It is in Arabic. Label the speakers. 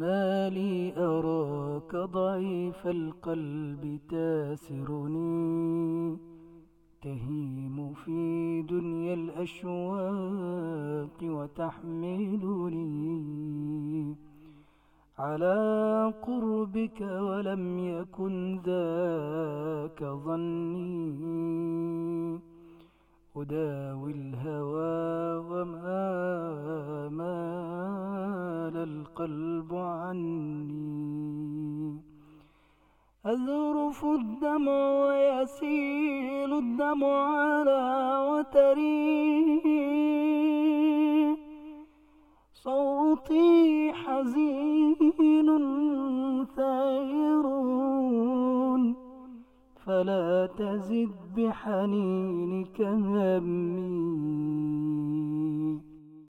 Speaker 1: ما لي أراك ضعيف القلب تاسرني. تهيم في دنيا الأشواق وتحملني. على قربك ولم يكن ذاك ظني. أداوي الهوى القلب عني. أذرف الدمع ويسيل الدمع على وتري. صوتي حزين ثائر. فلا تزد بحنينك همي.